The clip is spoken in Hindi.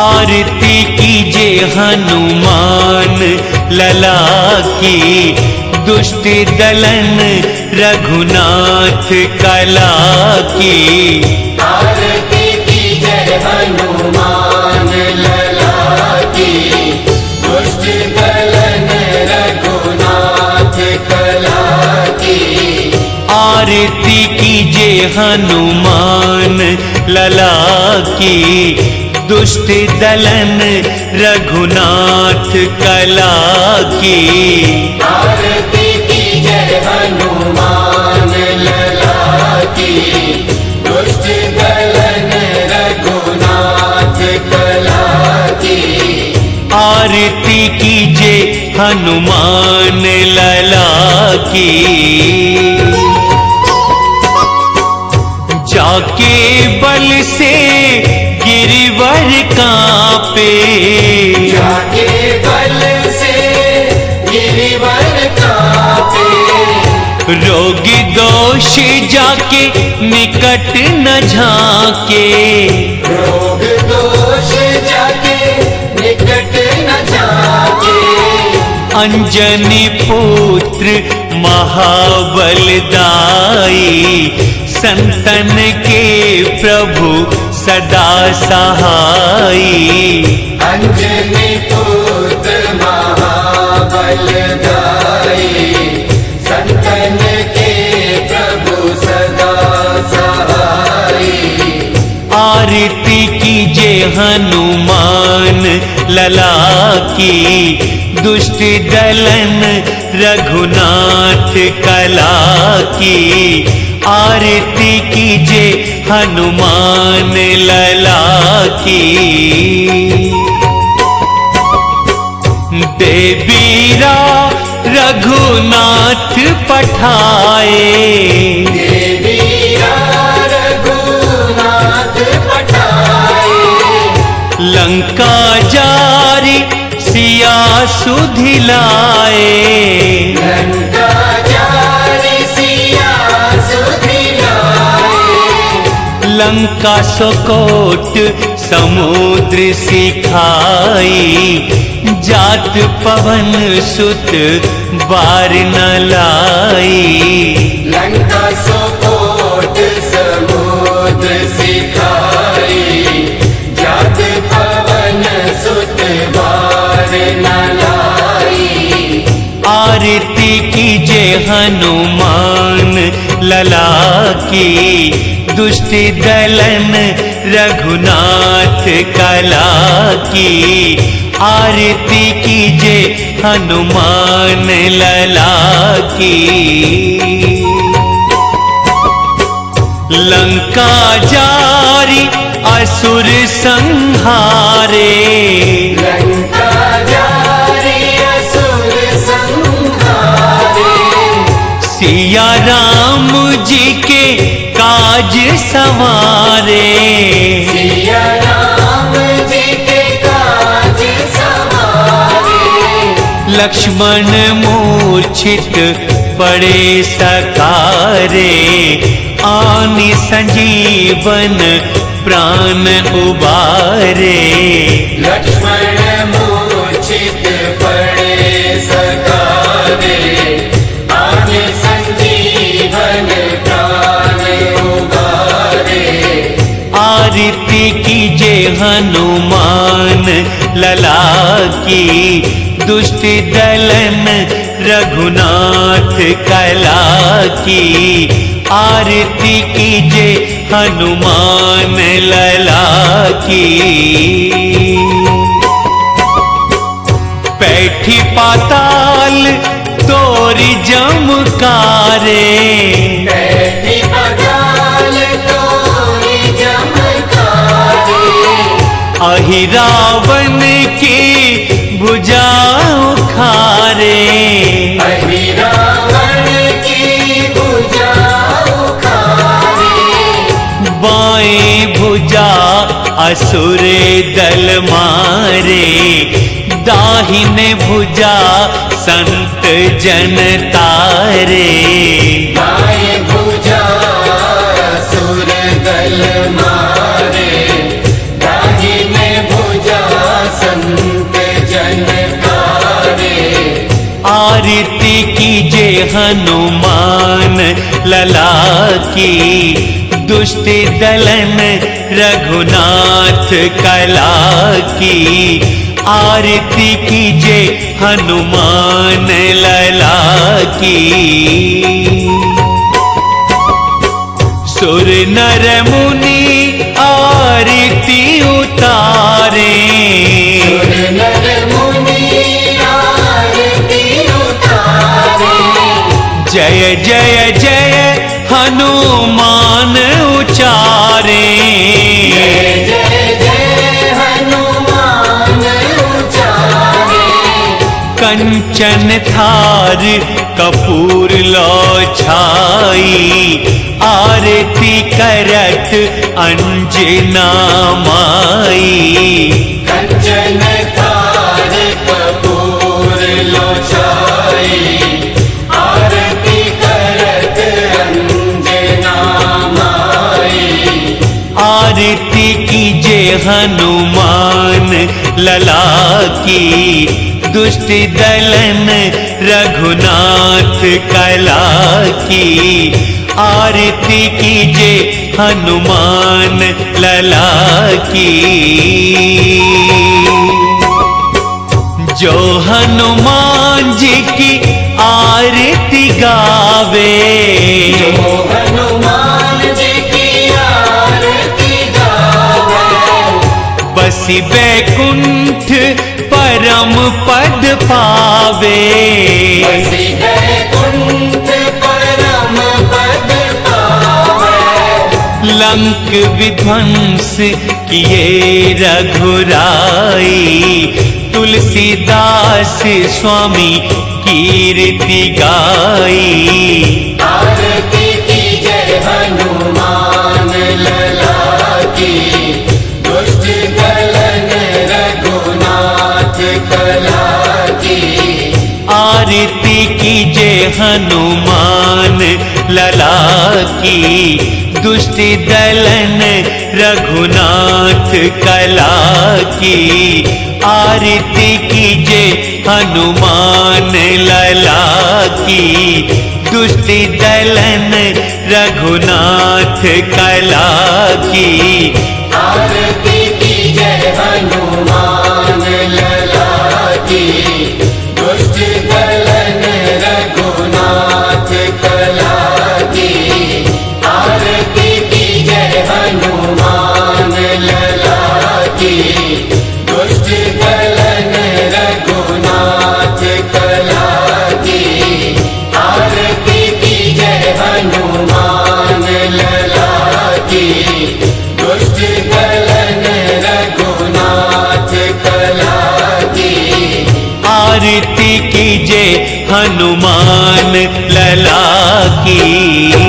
आरती कीजे हनुमान लला की दुष्ट दलन रघुनाथ कला की। आरती हनुमान लला की दुष्ट दलन रघुनाथ कला की। आरती कीजे हनुमान लला की। दुष्ट दलन रघुनाथ कला की। आरती की जय हनुमान लला की। दुष्ट दलन रघुनाथ कला की। आरती कीजे हनुमान लला की। जाके बल से कांपे। जाके बल से गिरिवर कांपे। रोगी दोष जाके निकट न झाके। रोग दोष जाके निकट न जाके अंजनी पुत्र महाबलदाई संतन के प्रभु सदा सहाई। अंजनी पुत्र महाबलदाई संतन के प्रभु सदा सहाई। आरती कीजे हनुमान लला की दुष्ट दलन रघुनाथ कला की। आरती कीजे हनुमान लला की। देवीरा रघुनाथ पठाए। रघुनाथ पठाए। लंका जारी सिया सुधिलाए लंका सोकोट समुद्र सिखाई। जात पवन सुत बार न लाई। लंका सोकोट समुद्र सिखाई। जात पवन सुत बार न लाई। आरती कीजे हनुमान लला की। दुष्ट दलन रघुनाथ कला की आरती कीजे हनुमान लला की। लंका जारी असुर संहारे। लंका जारी असुर संहारे। सिया राम जी के काज सवारे। सिया राम जी के काज सवारे। लक्ष्मण मूर्छित पड़े सकारे। आनि संजीवन प्राण उबारे। लक्ष्मण हनुमान लला की दुष्ट दलन रघुनाथ कला की आरती कीजे हनुमान लला की। पैठी पाताल तोरी जमकारे अहि रावण की भुजा उखारे। अहि रावण की भुजा उखारे। बाएँ भुजा असुर दल मारे। दाहिने भुजा संत जन तारे। हनुमान लला की दुष्ट दलन रघुनाथ कला की। आरती कीजे हनुमान लला की। सुर नर मुनि आरती जय जय हनुमान उचारे। कंचन थार कपूर लो छाई। आरती करत अंजना माई। हनुमान लला की दुष्ट दलन रघुनाथ कला की आरती कीजे हनुमान लला की। जो हनुमान जी की आरती गावे बसी परम पद पावे। बैकुंठ परम पद पावे। लंक विध्वंस किए रघुराई। तुलसीदास स्वामी कीर्ति गाई। कीजे हनुमान लला की दुष्ट दलन रघुनाथ कला की आरती कीजे हनुमान लला की दुष्ट दलन रघुनाथ कला की आरती कीजे हनुमान लला की।